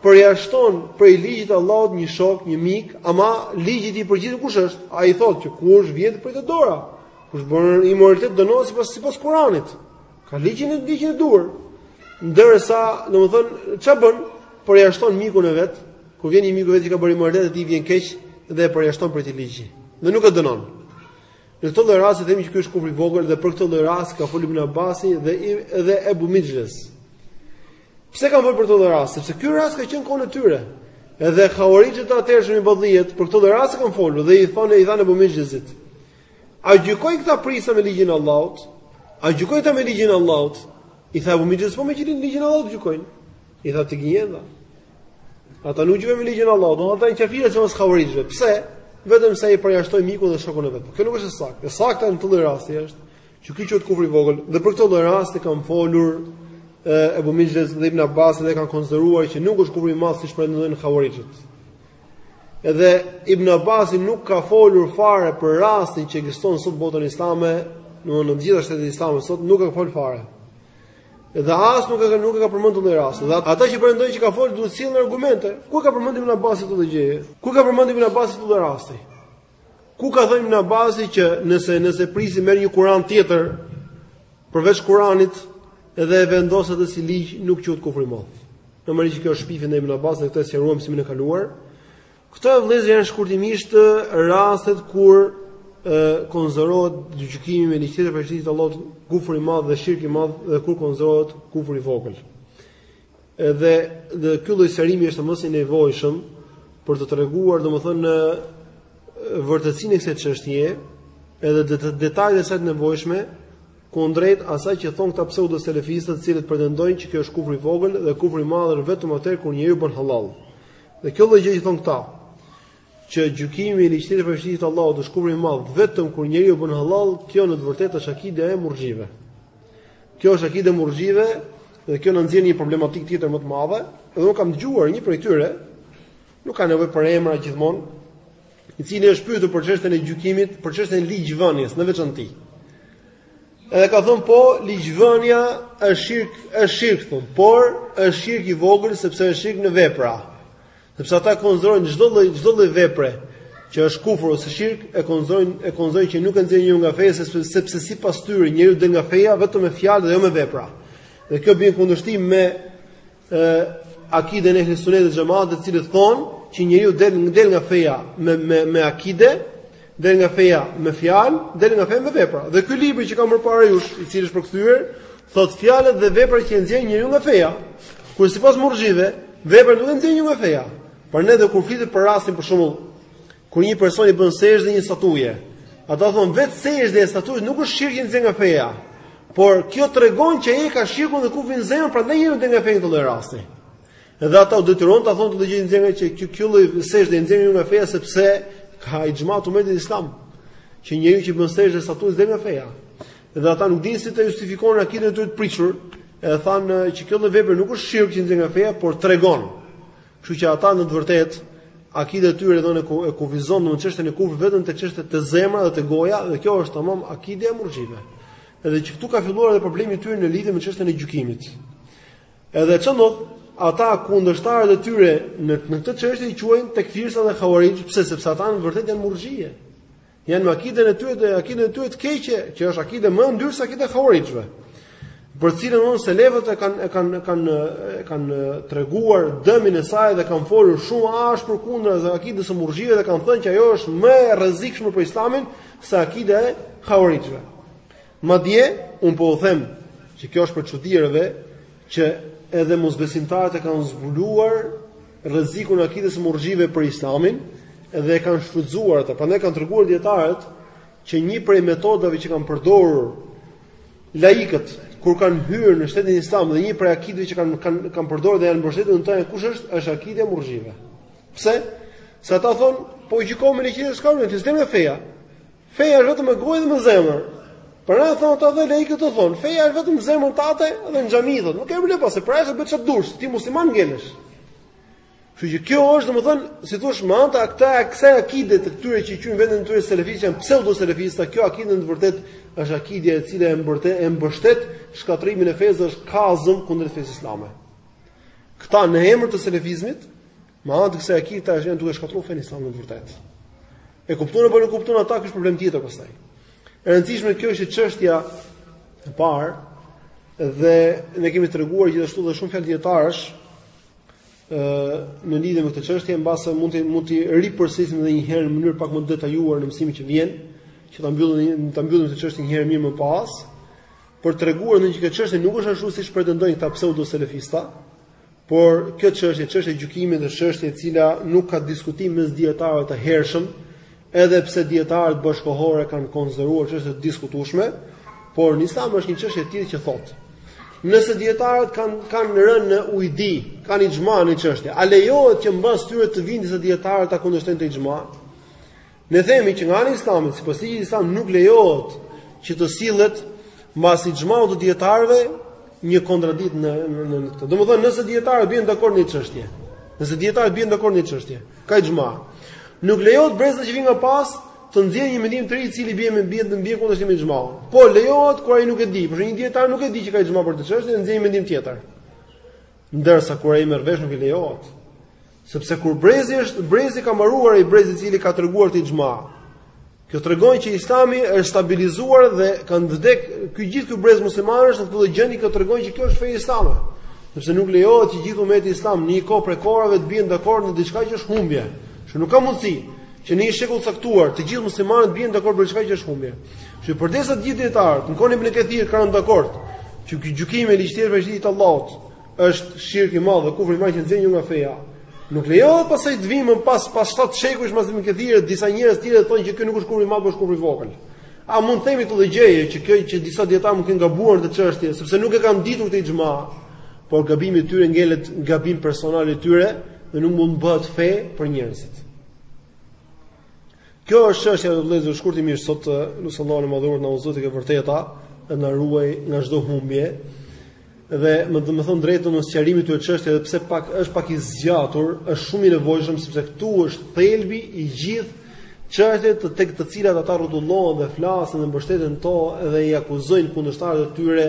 përjashton prej ligjit të Allahut një shok, një mik, ama ligji i përgjithshëm kush është? Ai thotë që kush vjedh i pritet dora, kush bën imoralitet dënohet sipas sipas Kuranit. Ka ligjin e ligjin e duhur. Ndërsa, domethënë, ç'a bën? Përjashton mikun e vet, kur vjen një mik i vet që ka bërë imoralitet dhe atij i vjen keq dhe e përjashton prej atij ligji. Dhe nuk e dënon. Në këtë lloj rasti themi që ky është kufri i vogël dhe për këtë lloj rasti ka folur Ibn Abbasi dhe edhe Abu Mixhlez. Pse kanë folur për këtë lloj rasti? Sepse ky rast ka qenë në kohën e tyre. Edhe Khawarixhët e atëhershëm ibadijet për këtë lloj rasti kanë folur dhe i thonë i thanë Abu Mixhlezit. A gjykojnë këta prisa me ligjin e Allahut? A gjykojnë këta me ligjin e Allahut? I tha Abu Mixhlez, po me ligjin ligjin e Allahut gjykojnë? I thanë ti gënjen. Ata nuk gjykojnë me ligjin e Allahut, dhe ata janë kafirë sipas havarixhëve. Pse? Vetëm se ai përjashtoi mikun dhe shokun e vet. Kjo nuk është e saktë. E saktë në këtë rast është që ky qoftë kufri i vogël. Dhe për këtë lloj rasti kanë folur Abu Mixhlez dhe Ibn Abbas dhe kanë konsideruar që nuk është kufri i madh siç pretendojnë havarixhët. Edhe Ibn Abasi nuk ka folur fare për rastin që ekziston sot në botën islame, në në të gjitha shtetet islame sot nuk ka fol fare. Dhe as nuk e ka nuk e ka përmendur këtë lloj rasti. Dhe ata që pretendojnë që ka fol duhet të sjellin argumente. Ku e ka përmendur Ibn Abasi këtë lloj gjëje? Ku e ka përmendur Ibn Abasi këtë lloj rasti? Ku ka thënë Ibn Abasi që nëse nëse prisi merr një Kur'an tjetër përveç Kur'anit dhe e vendos atë si ligj, nuk quhet kufër i madh. Ndërkohë që kjo është shpifje ndaj Ibn Abbas dhe këto i sqaruam mësimin e kaluar. Këto vëllezër janë shkurtimisht rastet kur ë konsiderohet gjykimi me ligj tjetër përveç ligjit të Allahut, kufër i madh dhe shirk i madh dhe kur konsiderohet kufër i vogël. Edhe dhe ky lloj sqarimi është më se i nevojshëm për të treguar domethënë vërtetësinë e kësaj çështjeje, edhe det detajet e saj të nevojshme kundrejt asaj që thon këta pseudo selefistë, të cilët pretendojnë që kjo është kufër i vogël dhe kufër i madh vetëm atëherë kur njeriu e bën hallall. Dhe kjo lloj gjë që thon këta, që gjykimi me ligj tjetër përveç ligjit të Allahut është kufër i madh vetëm kur njeriu e bën hallall, kjo në të vërtetë është akide e murxhive. Kjo është akide e murxhive dhe kjo na nxjerr në një problematikë tjetër më të madhe, dhe unë kam dëgjuar një prej tyre, nuk ka nevojë për emra gjithmonë, i cili është pyetur për çështjen e gjykimit, për çështjen e ligjvënies në veçanti. Edhe ka thënë po, ligjvënia është shirk, është shirk thotë, por është shirk i vogël sepse është shirk në vepra. Sepse ata e konsiderojnë çdo lloj çdo lloj vepre që është kufur ose shirk, e konsiderojnë e konsiderojnë që nuk e nxjerr njeriun nga feja sepse sepse sipas tyre njeriu del nga feja vetëm me fjalë dhe jo me vepra. Dhe kjo bie në kundërshtim me ë akiden e Ehli Sunetit dhe xhamatit të cilët thonë që njeriu del del nga feja me me me akide Del nga feja me fjalë, del nga feja me vepra. Dhe ky libër që kam përpara jush, i cili është përkthyer, thotë fjalët dhe veprat që nxjerrin njeriun nga feja. Kurse sipas murxhive, veprat nuk e nxjerrin njeriun nga feja. Prandaj edhe kur flitet për rastin për shembull, kur një person i bën sexhde një statuje, ata thonë vetë sexhdeja statujës nuk është shirk që nxjerr nga feja. Por kjo tregon që ai ka shirkun dhe kufrin në zemër, prandaj njeriu del nga feja në këtë rast. Edhe ata u detyruan ta thonë këtë gjë në mënyrë që kjo kjo lloj sexhde e nxjerr nga feja sepse ka ixhma të umetit islam që njeriu që i bën sexhde statujës del nga feja. Edhe ata nuk dinë si të justifikojnë akiden e tyre të prishur, edhe thanë që kjo lloj vepre nuk është shirk që nxjerr nga feja, por tregon. Kështu që ata në të vërtetë akida e tyre domethënë e kufizon çështjen e kufrit vetëm te çështje te zemra dhe te goja dhe kjo është tamam akide e murxhive. Edhe që këtu ka filluar edhe problemi i tyre në lidhje me çështjen e gjykimit. Edhe ç'ndodh, ata kundërshtarët e tyre në në këtë çështje i quajnë tekfirsa dhe havarixh, pse sepse ata në të vërtetë janë murxhie. Janë me akiden e tyre, akiden e tyre të keqe, që është akide më e ndyrë se akidja e havarixhëve. Për të cilën domethënë selefët e kanë e kanë kanë kanë treguar dëmin e saj dhe kanë folur shumë ashpër kundër asaj akides së murxhive dhe kanë thënë që ajo është më e rrezikshme për Islamin se akidja e havarixhëve. Madje, unë po u them që kjo është për çudi që edhe mosbesimtarët e kanë zbuluar rrezikun e akidës së murxhiëve për Islamin dhe e kanë shfrytzuar atë. Prandaj kanë treguar dietarët që një prej metodave që kanë përdorur laikët kur kanë hyrë në shtetin islam dhe një prej akideve që kanë kanë kanë përdorur dhe janë mbështetur në të janë kush është është akidja e murxhiëve. Pse? Se ata thonë, po gjykojmë në qendër skaunë, ti s'del nga feja. Feja është vetëm me gojë dhe me zemër. Pra thonë ata dhe laikët të thonë, feja është vetëm në zemër tate dhe në xhami thotë, nuk e vlen pas, pra është bëj çfarë të dush, ti musliman ngelesh. Kështu që kjo është domethënë, si thua, me anë të këta kësaj akide të këtyre që qujn veten e tyre selefistë, janë pseudo selefistë, kjo akide në të vërtetë është akide e cila e mbërtet e mbështet shkatrimin e fesë është kazëm kundër fesë islame. Këta në emër të selefizmit Me anë të kësaj akide tash janë duke shkatërruar fenë islame të vërtetë. E kuptojnë apo nuk kuptojnë ata ky është problem tjetër pastaj. E rëndësishme kjo është çështja e parë dhe ne kemi treguar gjithashtu dhe shumë fjalë dietarësh ë në lidhje me këtë çështje mbase mund të mund ta ripërsërisim edhe një herë në mënyrë pak më të detajuar në mësimin që vjen, që ta mbyllim ta mbyllim këtë çështje një herë e mirë më pas për të treguar ndonjë këtë çështje nuk është ashtu siç pretendojnë këta pseudo selefista, Por kjo çështje, çështja e gjykimit është çështje e cila nuk ka diskutim mes dietarëve të hershëm, edhe pse dietarët bashkohorë e kanë konsideruar çështje të diskutueshme, por në Islam është një çështje e tillë që thotë Nëse dietarët kanë kanë rënë në ujdi, kanë ixhma në një çështje, a lejohet që mbas tyre të vinë disa dietarë ta kundërshtojnë atë ixhma? Ne themi që nga ana e Islamit, sipas ligjit islam nuk lejohet që të sillet mbas ixhmaut të dietarëve një kontradikt në në në këtë. Domethënë, nëse dietarët bien dakord në një çështje, nëse dietarët bien dakord në një çështje, ka ixhma. Nuk lejohet brezi që vjen nga pas të nxjerrë një mendim të ri i cili bie me bie në bie në kundërshtim me ixhmaun. Po lejohet kur ai nuk e di, pra një dietar nuk e di që ka ixhma për atë çështje, nxjerr një mendim tjetër. Ndërsa kur ai merr vesh nuk i lejohet. Sepse kur brezi është brezi ka mbaruar ai brezi i cili ka treguar atë ixhma. Kjo tregon që Islami është stabilizuar dhe kanë vdek ky gjithë ky brez muslimanësh në këtë gjendje që tregon që kjo është feja islame. Sepse nuk lejohet që gjithë umeti islam në një kohë prej kohërave të bien dakord në diçka që është humbje. Që nuk ka mundësi që në një shekull të caktuar të gjithë muslimanët të bien dakord për diçka që është humbje. Që përderisa të gjithë dietarët, në kohën e Ibn Kathir kanë qenë dakord që ky gjykim i ligjit të Allahut Është shirk i madh dhe kufri i madh që nxjerr nga feja. Nuk lejohet pasaj të vimë pas pas 7 shekujsh pas Ibn Kethirit, disa njerëz të tjerë thonë që kjo nuk është kufër i madh, por është kufër i vogël. A mund të themi të dëgjojë që kjo që disa dijetarë mund të kenë gabuar në këtë çështje, sepse nuk e kanë ditur këtë ixhma, por gabimi i tyre ngelet gabim personal i tyre dhe nuk mund të bëhet fe për njerëzit. Kjo është çështja o vëllezër shkurtimisht sot, lus Allahun e madhëruar të na udhëzojë te e vërteta, e të na ruaj nga çdo humbje. Dhe me thënë të drejtën sqarimi i këtyre çështjeve edhe pse pak është pak i zgjatur, është shumë i nevojshëm sepse këtu është thelbi i gjithë çështjeve të tek të cilat ata rrotullohen dhe flasin dhe mbështeten në to dhe i akuzojnë kundërshtarët e tyre,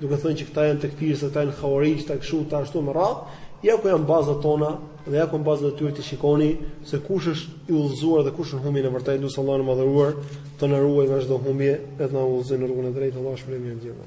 duke thënë që këta janë tekfirsa, këta janë havarixh, këta kështu, këta ashtu e me radhë. Ja ku janë bazat tona dhe ja ku janë bazat e tyre të shikoni se kush është i udhëzuar dhe kush është i humbur në vërtetë, lus Allahun e madhëruar të na ruajë nga çdo humbje dhe të na udhëzojë në rrugën e drejtë, Allahu ju shpërbleftë të gjithëve.